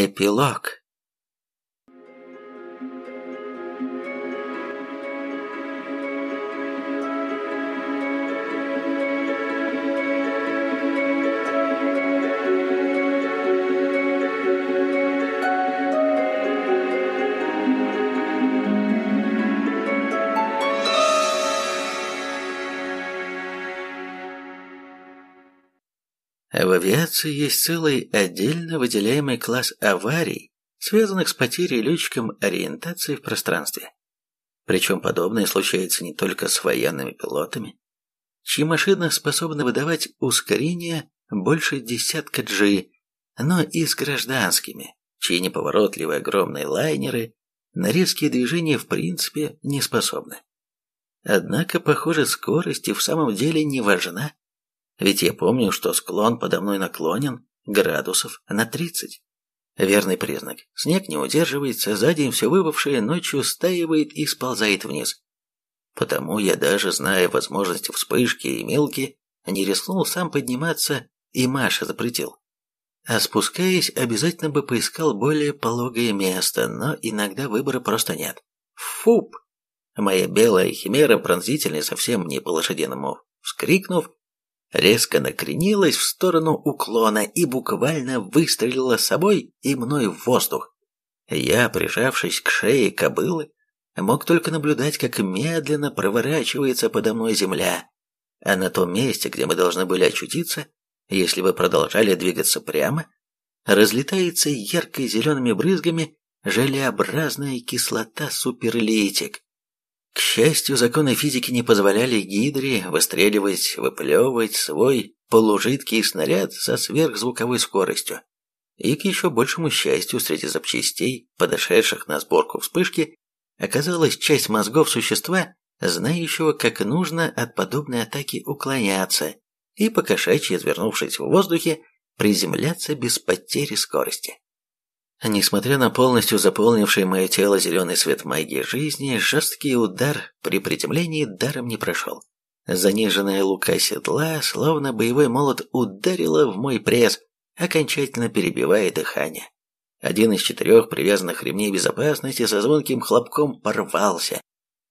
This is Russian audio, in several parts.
Эпилог авиации есть целый отдельно выделяемый класс аварий, связанных с потерей летчиком ориентации в пространстве. Причем подобное случается не только с военными пилотами, чьи машины способны выдавать ускорение больше десятка G, но и с гражданскими, чьи неповоротливые огромные лайнеры на резкие движения в принципе не способны. Однако, похоже, скорость и в самом деле не важна. Ведь я помню, что склон подо мной наклонен градусов на 30. Верный признак. Снег не удерживается, за день все выбывшее ночью стаивает и сползает вниз. Потому я даже, зная возможности вспышки и мелки, не рискнул сам подниматься, и Маша запретил. А спускаясь, обязательно бы поискал более пологое место, но иногда выбора просто нет. Фуп! Моя белая химера, пронзительная совсем не по-лошадиному, вскрикнув, резко накренилась в сторону уклона и буквально выстрелила собой и мной в воздух. Я, прижавшись к шее кобылы, мог только наблюдать, как медленно проворачивается подо мной земля, а на том месте, где мы должны были очутиться, если бы продолжали двигаться прямо, разлетается яркой зелеными брызгами желеобразная кислота суперлитик. К счастью, законы физики не позволяли Гидре выстреливать, выплевывать свой полужидкий снаряд со сверхзвуковой скоростью. И к еще большему счастью, среди запчастей, подошедших на сборку вспышки, оказалась часть мозгов существа, знающего, как нужно от подобной атаки уклоняться и, покошачьи извернувшись в воздухе, приземляться без потери скорости. Несмотря на полностью заполнивший мое тело зеленый свет магии жизни, жесткий удар при приземлении даром не прошел. Заниженная лука седла, словно боевой молот, ударила в мой пресс, окончательно перебивая дыхание. Один из четырех привязанных ремней безопасности со звонким хлопком порвался.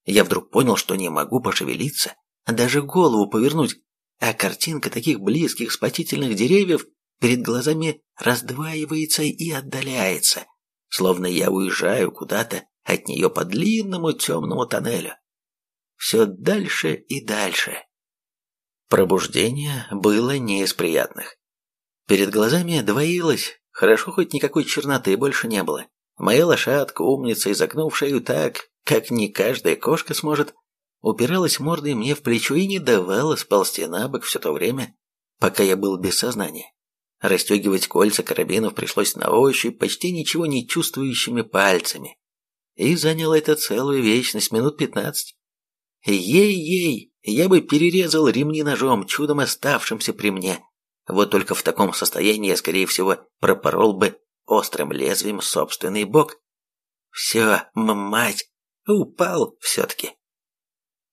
Я вдруг понял, что не могу пошевелиться, даже голову повернуть, а картинка таких близких спасительных деревьев перед глазами раздваивается и отдаляется, словно я уезжаю куда-то от нее по длинному темному тоннелю. Все дальше и дальше. Пробуждение было не из приятных. Перед глазами двоилось, хорошо хоть никакой черноты больше не было. Моя лошадка, умница, изогнув шею так, как не каждая кошка сможет, упиралась мордой мне в плечо и не давала сползти на бок все то время, пока я был без сознания. Расстегивать кольца карабинов пришлось на ощупь, почти ничего не чувствующими пальцами. И заняло это целую вечность, минут пятнадцать. Ей-ей, я бы перерезал ремни ножом, чудом оставшимся при мне. Вот только в таком состоянии я, скорее всего, пропорол бы острым лезвием собственный бок. Все, мать, упал все-таки.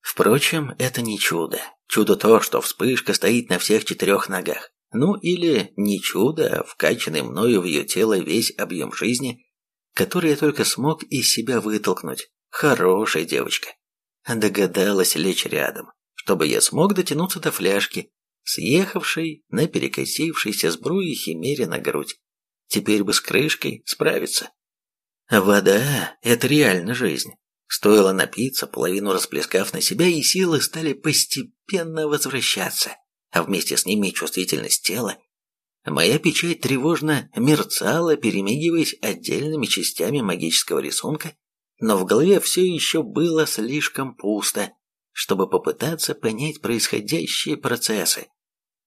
Впрочем, это не чудо. Чудо то, что вспышка стоит на всех четырех ногах. Ну или не чудо, а вкачанный мною в ее тело весь объем жизни, который я только смог из себя вытолкнуть. Хорошая девочка. Догадалась лечь рядом, чтобы я смог дотянуться до фляжки, съехавшей на перекосившейся сбруе химере на грудь. Теперь бы с крышкой справиться. Вода — это реально жизнь. Стоило напиться, половину расплескав на себя, и силы стали постепенно возвращаться а вместе с ними чувствительность тела, моя печать тревожно мерцала, перемигиваясь отдельными частями магического рисунка, но в голове все еще было слишком пусто, чтобы попытаться понять происходящие процессы.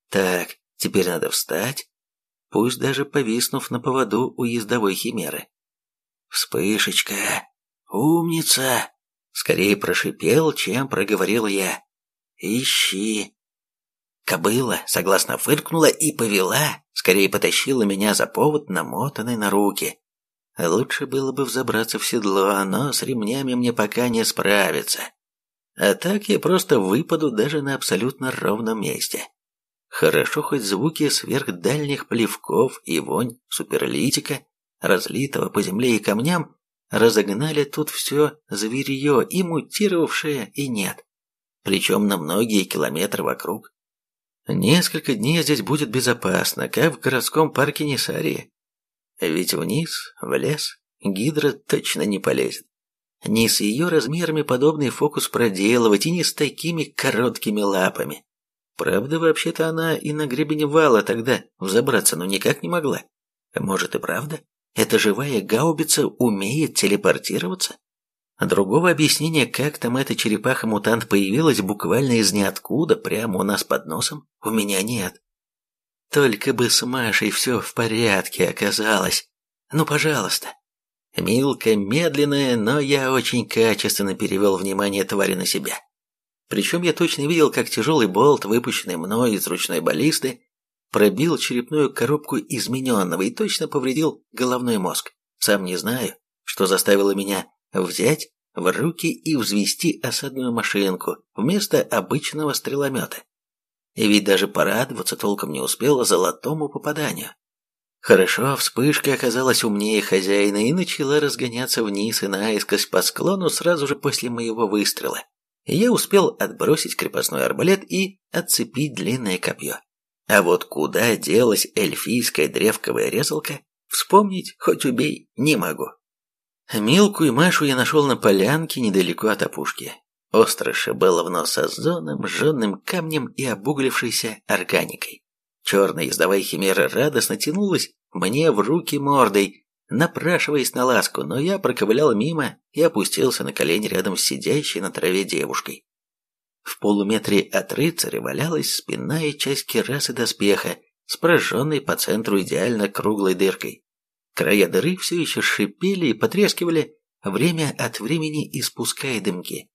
Так, теперь надо встать, пусть даже повиснув на поводу у ездовой химеры. «Вспышечка! Умница!» Скорее прошипел, чем проговорил я. «Ищи!» Кобыла согласно фыркнула и повела, скорее потащила меня за повод, намотанный на руки. Лучше было бы взобраться в седло, но с ремнями мне пока не справиться. А так я просто выпаду даже на абсолютно ровном месте. Хорошо хоть звуки сверхдальних плевков и вонь суперлитика разлитого по земле и камням, разогнали тут все зверье, и мутировавшее, и нет. Причем на многие километры вокруг. Несколько дней здесь будет безопасно, как в городском парке Несарии. Ведь вниз, в лес, гидра точно не полезет. Не с ее размерами подобный фокус проделывать и не с такими короткими лапами. Правда, вообще-то она и на гребень вала тогда взобраться, но никак не могла. Может и правда? Эта живая гаубица умеет телепортироваться? Другого объяснения, как там эта черепаха-мутант появилась буквально из ниоткуда, прямо у нас под носом, у меня нет. Только бы с Машей все в порядке оказалось. Ну, пожалуйста. Милка медленная, но я очень качественно перевел внимание твари на себя. Причем я точно видел, как тяжелый болт, выпущенный мной из ручной баллисты, пробил черепную коробку измененного и точно повредил головной мозг. Сам не знаю, что заставило меня взять в руки и взвести осадную машинку вместо обычного стреломета. Ведь даже порадоваться толком не успела золотому попаданию. Хорошо, вспышка оказалась умнее хозяина и начала разгоняться вниз и наискось по склону сразу же после моего выстрела. Я успел отбросить крепостной арбалет и отцепить длинное копье. А вот куда делась эльфийская древковая резалка, вспомнить хоть убей не могу. Милку и Машу я нашел на полянке недалеко от опушки. Острыша было в нос озоном, жженным камнем и обуглившейся органикой. Черная ездовая химера радостно тянулась мне в руки мордой, напрашиваясь на ласку, но я проковылял мимо и опустился на колени рядом с сидящей на траве девушкой. В полуметре от рыцаря валялась и часть керасы доспеха с прожженной по центру идеально круглой дыркой. Края дыры все еще шипели и потрескивали, время от времени испуская дымки.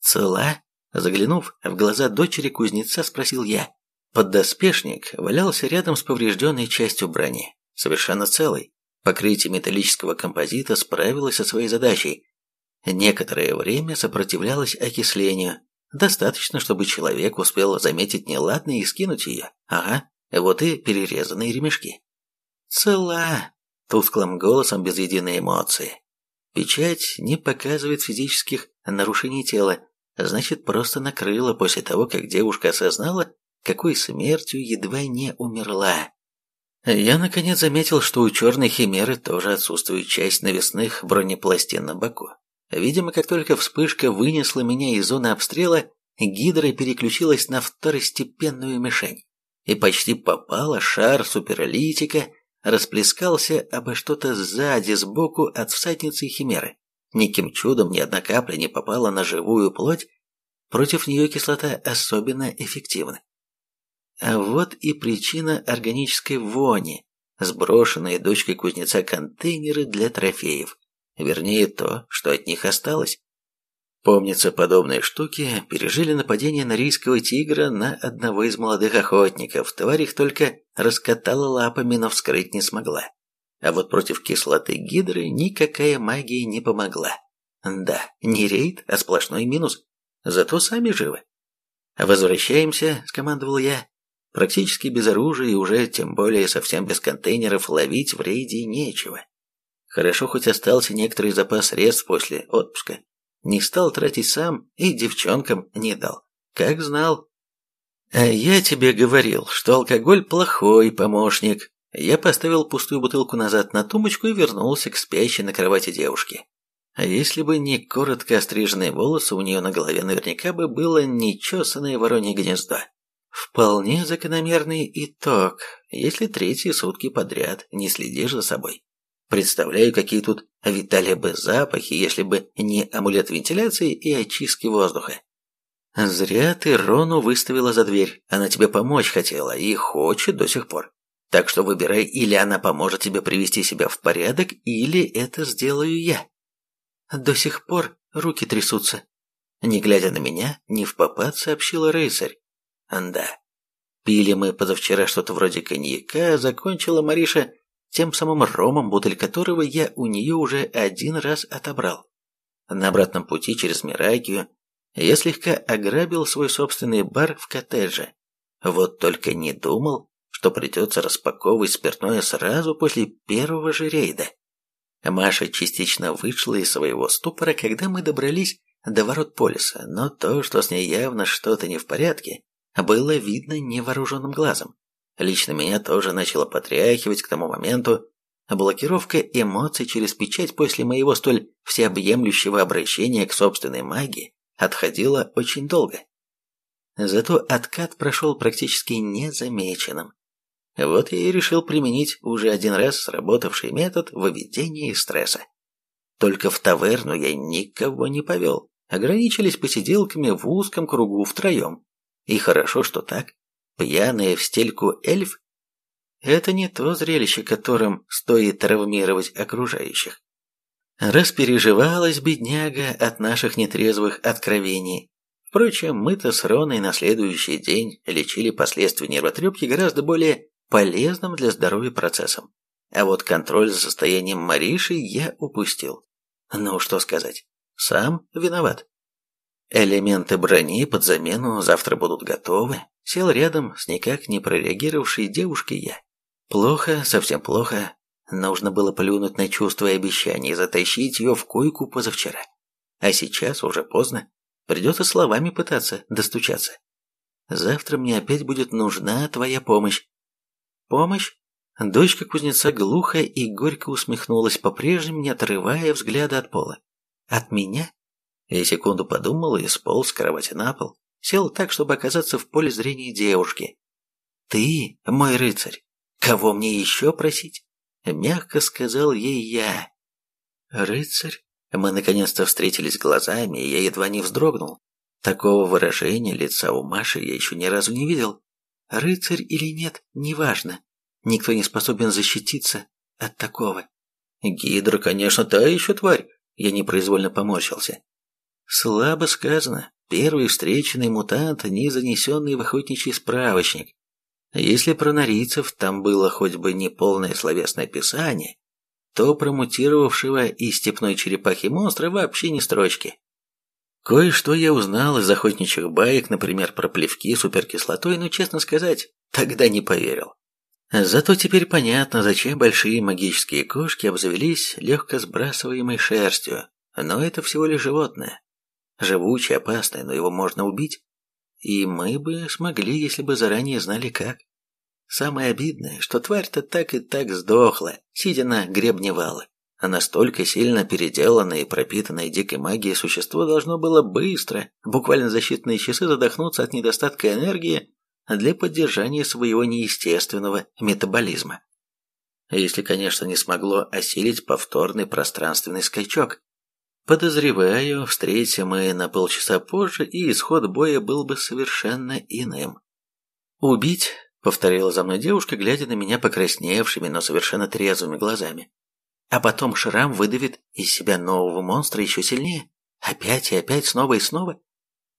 «Цела?» Заглянув в глаза дочери кузнеца, спросил я. Поддоспешник валялся рядом с поврежденной частью брони, совершенно целый. Покрытие металлического композита справилось со своей задачей. Некоторое время сопротивлялось окислению. Достаточно, чтобы человек успел заметить неладное и скинуть ее. Ага, вот и перерезанные ремешки. «Цела!» Тусклым голосом без единой эмоции. Печать не показывает физических нарушений тела, значит, просто накрыла после того, как девушка осознала, какой смертью едва не умерла. Я наконец заметил, что у черной химеры тоже отсутствует часть навесных бронепластин на боку. Видимо, как только вспышка вынесла меня из зоны обстрела, гидра переключилась на второстепенную мишень и почти попала шар суперлитика расплескался обо что-то сзади, сбоку от всадницы химеры. Никим чудом ни одна капля не попала на живую плоть, против нее кислота особенно эффективна. А вот и причина органической вони, сброшенные дочкой кузнеца контейнеры для трофеев, вернее то, что от них осталось. Помнится, подобные штуки пережили нападение норийского тигра на одного из молодых охотников. Тварь их только раскатала лапами, но вскрыть не смогла. А вот против кислоты гидры никакая магия не помогла. Да, не рейд, а сплошной минус. Зато сами живы. «Возвращаемся», — скомандовал я. Практически без оружия и уже, тем более, совсем без контейнеров ловить в рейде нечего. Хорошо, хоть остался некоторый запас средств после отпуска. Не стал тратить сам и девчонкам не дал. Как знал. А я тебе говорил, что алкоголь плохой помощник. Я поставил пустую бутылку назад на тумбочку и вернулся к спящей на кровати девушке. А если бы не коротко остриженные волосы, у нее на голове наверняка бы было нечесанное воронье гнездо. Вполне закономерный итог, если третьи сутки подряд не следишь за собой. Представляю, какие тут витали бы запахи, если бы не амулет вентиляции и очистки воздуха. Зря ты Рону выставила за дверь. Она тебе помочь хотела и хочет до сих пор. Так что выбирай, или она поможет тебе привести себя в порядок, или это сделаю я. До сих пор руки трясутся. Не глядя на меня, не в попад сообщила рыцарь. Да. Пили мы позавчера что-то вроде коньяка, закончила Мариша тем самым ромом, бутыль которого я у нее уже один раз отобрал. На обратном пути через Мирагию я слегка ограбил свой собственный бар в коттедже. Вот только не думал, что придется распаковывать спиртное сразу после первого же рейда. Маша частично вышла из своего ступора, когда мы добрались до ворот полиса, но то, что с ней явно что-то не в порядке, было видно невооруженным глазом. Лично меня тоже начало потряхивать к тому моменту. Блокировка эмоций через печать после моего столь всеобъемлющего обращения к собственной магии отходила очень долго. Зато откат прошел практически незамеченным. Вот я и решил применить уже один раз сработавший метод выведения из стресса. Только в таверну я никого не повел, ограничились посиделками в узком кругу втроем. И хорошо, что так. Пьяная в стельку эльф – это не то зрелище, которым стоит травмировать окружающих. Распереживалась бедняга от наших нетрезвых откровений. Впрочем, мы-то с Роной на следующий день лечили последствия нервотрепки гораздо более полезным для здоровья процессом. А вот контроль за состоянием Мариши я упустил. Ну, что сказать, сам виноват. Элементы брони под замену завтра будут готовы. Сел рядом с никак не прореагировавшей девушкой я. Плохо, совсем плохо. Нужно было плюнуть на чувства и обещания и затащить ее в койку позавчера. А сейчас уже поздно. Придется словами пытаться достучаться. Завтра мне опять будет нужна твоя помощь. Помощь? Дочка кузнеца глухо и горько усмехнулась, по-прежнему не отрывая взгляда от пола. От меня? Я секунду подумал и сполз с кровати на пол. Сел так, чтобы оказаться в поле зрения девушки. «Ты, мой рыцарь, кого мне еще просить?» Мягко сказал ей я. «Рыцарь?» Мы наконец-то встретились глазами, и я едва не вздрогнул. Такого выражения лица у Маши я еще ни разу не видел. Рыцарь или нет, неважно. Никто не способен защититься от такого. Гидра, конечно, та еще тварь. Я непроизвольно поморщился. Слабо сказано. Первый встреченный мутант, не занесенный в охотничий справочник. Если про норийцев там было хоть бы не полное словесное описание, то про мутировавшего из степной черепахи монстра вообще не строчки. Кое-что я узнал из охотничьих баек, например, про плевки суперкислотой, но, честно сказать, тогда не поверил. Зато теперь понятно, зачем большие магические кошки обзавелись легко сбрасываемой шерстью. Но это всего лишь животное. Живучее, опасное, но его можно убить. И мы бы смогли, если бы заранее знали как. Самое обидное, что тварь-то так и так сдохла, сидя на гребне вала. А настолько сильно переделанное и пропитанное дикой магией существо должно было быстро, буквально за считанные часы, задохнуться от недостатка энергии для поддержания своего неестественного метаболизма. Если, конечно, не смогло осилить повторный пространственный скачок. Подозреваю, встретим мы на полчаса позже, и исход боя был бы совершенно иным. «Убить?» — повторила за мной девушка, глядя на меня покрасневшими, но совершенно трезвыми глазами. А потом Шрам выдавит из себя нового монстра еще сильнее. Опять и опять, снова и снова.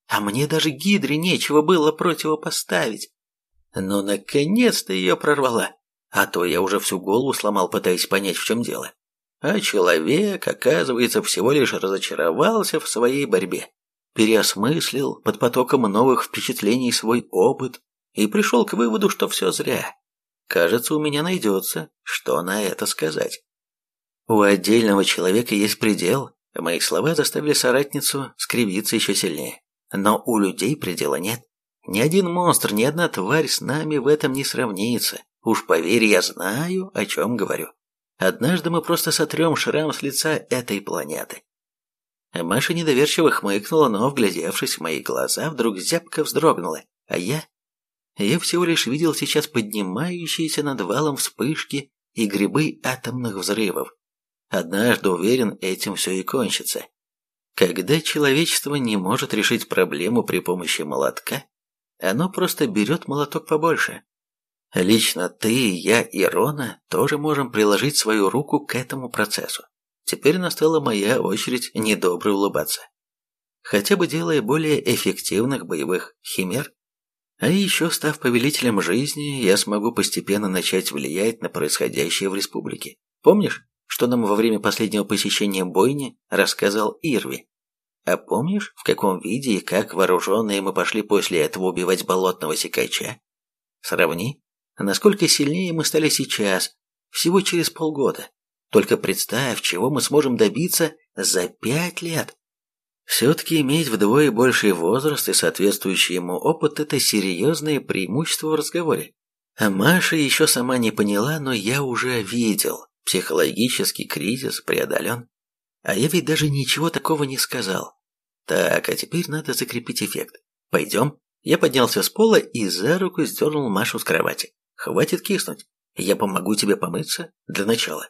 А мне даже Гидре нечего было противопоставить. Но наконец-то ее прорвала. А то я уже всю голову сломал, пытаясь понять, в чем дело. А человек, оказывается, всего лишь разочаровался в своей борьбе. Переосмыслил под потоком новых впечатлений свой опыт и пришел к выводу, что все зря. Кажется, у меня найдется, что на это сказать. У отдельного человека есть предел. Мои слова заставили соратницу скривиться еще сильнее. Но у людей предела нет. Ни один монстр, ни одна тварь с нами в этом не сравнится. Уж поверь, я знаю, о чем говорю. Однажды мы просто сотрем шрам с лица этой планеты. Маша недоверчиво хмыкнула, но, вглядевшись в мои глаза, вдруг зябко вздрогнула. А я? Я всего лишь видел сейчас поднимающиеся над валом вспышки и грибы атомных взрывов. Однажды, уверен, этим все и кончится. Когда человечество не может решить проблему при помощи молотка, оно просто берет молоток побольше. Лично ты, я и Рона тоже можем приложить свою руку к этому процессу. Теперь настала моя очередь недобро улыбаться. Хотя бы делая более эффективных боевых химер. А еще, став повелителем жизни, я смогу постепенно начать влиять на происходящее в республике. Помнишь? что нам во время последнего посещения бойни рассказал Ирви. А помнишь, в каком виде и как вооруженные мы пошли после этого убивать болотного сикача? Сравни. Насколько сильнее мы стали сейчас, всего через полгода. Только представь, чего мы сможем добиться за пять лет. Все-таки иметь вдвое больший возраст и соответствующий ему опыт – это серьезное преимущество в разговоре. А Маша еще сама не поняла, но я уже видел. Психологический кризис преодолен. А я ведь даже ничего такого не сказал. Так, а теперь надо закрепить эффект. Пойдем. Я поднялся с пола и за руку сдернул Машу с кровати. Хватит киснуть. Я помогу тебе помыться для начала.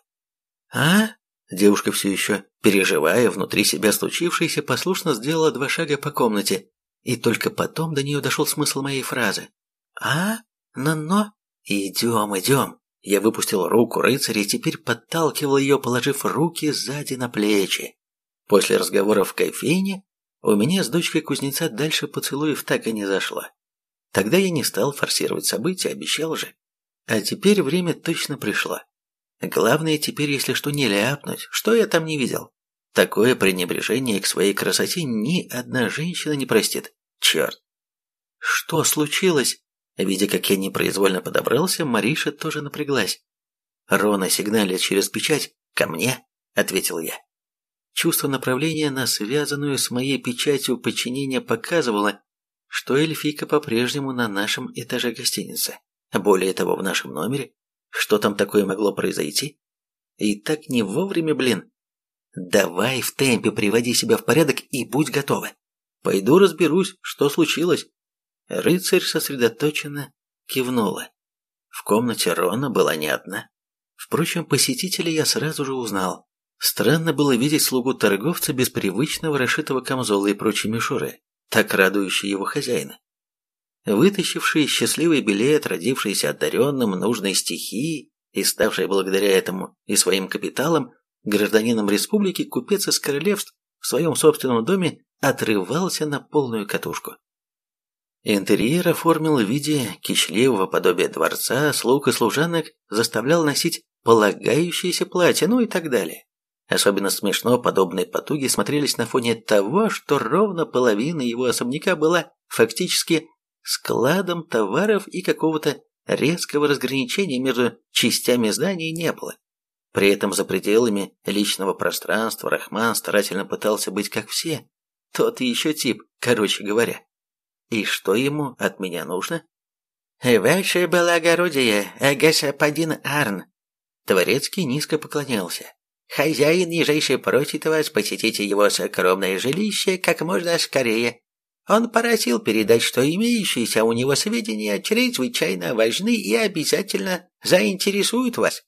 А? Девушка все еще, переживая внутри себя случившееся, послушно сделала два шага по комнате, и только потом до нее дошел смысл моей фразы. «А? Но-но? Идем, идем!» Я выпустил руку рыцаря и теперь подталкивал ее, положив руки сзади на плечи. После разговора в кофейне у меня с дочкой кузнеца дальше поцелуев так и не зашло. Тогда я не стал форсировать события, обещал же. А теперь время точно пришло. Главное теперь, если что, не ляпнуть, что я там не видел. Такое пренебрежение к своей красоте ни одна женщина не простит. Черт. Что случилось? Видя, как я непроизвольно подобрался, Мариша тоже напряглась. «Рона сигналит через печать. Ко мне», — ответил я. Чувство направления на связанную с моей печатью подчинения показывало, что эльфийка по-прежнему на нашем этаже гостиницы. Более того, в нашем номере что там такое могло произойти? И так не вовремя, блин. Давай в темпе приводи себя в порядок и будь готова. Пойду разберусь, что случилось. Рыцарь сосредоточенно кивнула. В комнате Рона была не одна. Впрочем, посетителя я сразу же узнал. Странно было видеть слугу торговца без привычного расшитого камзола и прочей мишуры, так радующей его хозяина вытащивший счастливый билет, родившийся одаренным нужной стихии и ставший благодаря этому и своим капиталом гражданином республики, купец из королевств в своем собственном доме отрывался на полную катушку. Интерьер оформил в виде кичливого подобия дворца, слуг и служанок заставлял носить полагающиеся платья, ну и так далее. Особенно смешно подобные потуги смотрелись на фоне того, что ровно половина его особняка была фактически складом товаров и какого-то резкого разграничения между частями здания не было. При этом за пределами личного пространства Рахман старательно пытался быть как все. Тот еще тип, короче говоря. И что ему от меня нужно? «Ваше благородие, господин Арн!» Творецкий низко поклонялся. «Хозяин нижайше просит вас посетить его скромное жилище как можно скорее. Он просил передать, что имеющиеся у него сведения чрезвычайно важны и обязательно заинтересуют вас.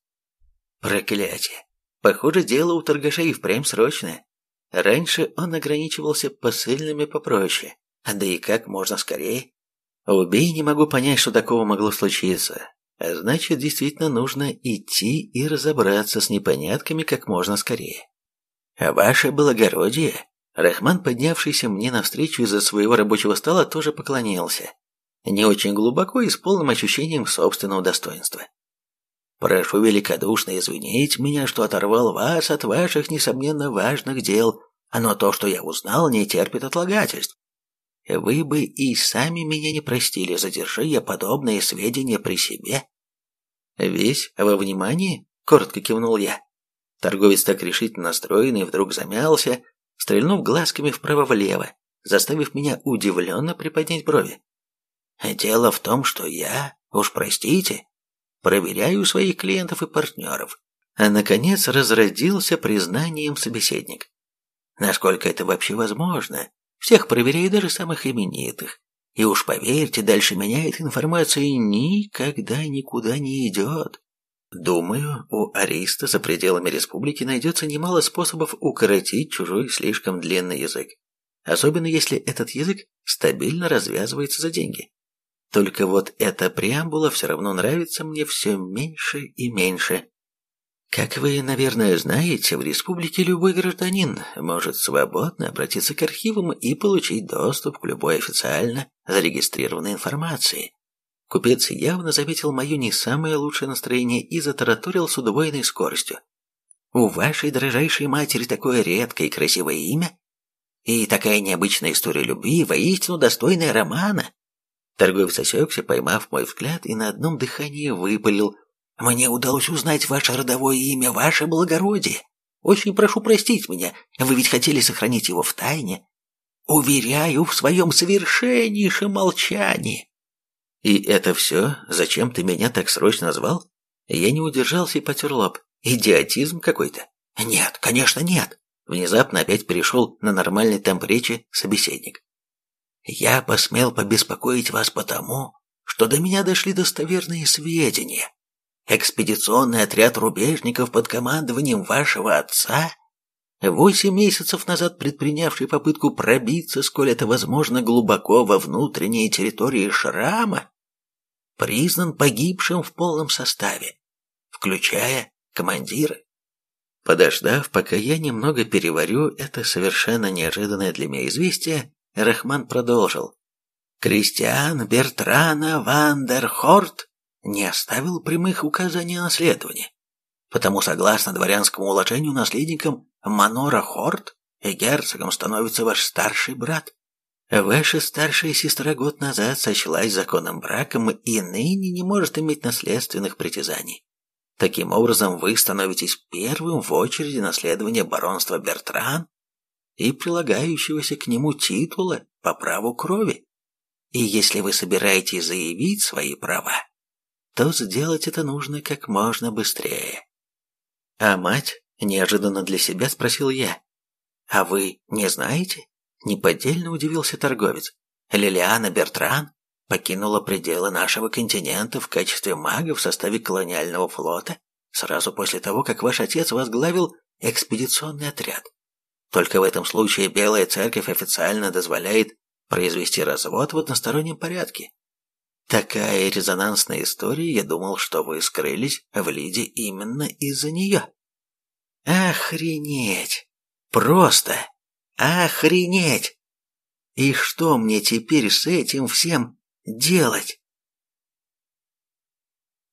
Проклятие. Похоже, дело у торгаша и впрямь срочное. Раньше он ограничивался посыльными попроще, да и как можно скорее. Убей, не могу понять, что такого могло случиться. Значит, действительно нужно идти и разобраться с непонятками как можно скорее. Ваше благородие, Рахман, поднявшийся мне навстречу из-за своего рабочего стола, тоже поклонился. Не очень глубоко и с полным ощущением собственного достоинства. «Прошу великодушно извинить меня, что оторвал вас от ваших, несомненно, важных дел, но то, что я узнал, не терпит отлагательств. Вы бы и сами меня не простили, задержи я подобные сведения при себе». «Весь во внимании?» — коротко кивнул я. Торговец так решительно настроенный вдруг замялся, стрельнув глазками вправо-влево, заставив меня удивленно приподнять брови. «Дело в том, что я, уж простите, проверяю своих клиентов и партнеров». А наконец разродился признанием собеседник. Насколько это вообще возможно? Всех проверяю, даже самых именитых. И уж поверьте, дальше меня эта информация никогда никуда не идет. Думаю, у Ариста за пределами республики найдется немало способов укоротить чужой слишком длинный язык. Особенно если этот язык стабильно развязывается за деньги. Только вот эта преамбула все равно нравится мне все меньше и меньше. Как вы, наверное, знаете, в республике любой гражданин может свободно обратиться к архивам и получить доступ к любой официально зарегистрированной информации. Купец явно заметил мое не самое лучшее настроение и затараторил с удвоенной скоростью. «У вашей дрожайшей матери такое редкое и красивое имя, и такая необычная история любви, воистину достойная романа. Торговец осекся, поймав мой взгляд, и на одном дыхании выпалил. «Мне удалось узнать ваше родовое имя, ваше благородие. Очень прошу простить меня, вы ведь хотели сохранить его в тайне. Уверяю в своем совершеннейшем молчании». «И это все? Зачем ты меня так срочно звал?» Я не удержался и потер лоб. «Идиотизм какой-то». «Нет, конечно, нет». Внезапно опять перешел на нормальный темп речи собеседник. Я посмел побеспокоить вас потому, что до меня дошли достоверные сведения. Экспедиционный отряд рубежников под командованием вашего отца, восемь месяцев назад предпринявший попытку пробиться, сколь это возможно, глубоко во внутренние территории Шрама, признан погибшим в полном составе, включая командира. Подождав, пока я немного переварю это совершенно неожиданное для меня известие, Рахман продолжил. Кристиан Бертрана Вандерхорт не оставил прямых указаний о наследовании. Потому, согласно дворянскому уложению, наследником Манора Хорт герцогом становится ваш старший брат. Ваша старшая сестра год назад сочлась законным браком и ныне не может иметь наследственных притязаний. Таким образом, вы становитесь первым в очереди наследования баронства Бертран и прилагающегося к нему титула по праву крови. И если вы собираетесь заявить свои права, то сделать это нужно как можно быстрее. А мать неожиданно для себя спросил я. А вы не знаете? Неподдельно удивился торговец. Лилиана Бертран покинула пределы нашего континента в качестве мага в составе колониального флота сразу после того, как ваш отец возглавил экспедиционный отряд. Только в этом случае Белая Церковь официально дозволяет произвести развод в одностороннем порядке. Такая резонансная история, я думал, что вы скрылись в Лиде именно из-за нее. Охренеть! Просто охренеть! И что мне теперь с этим всем делать?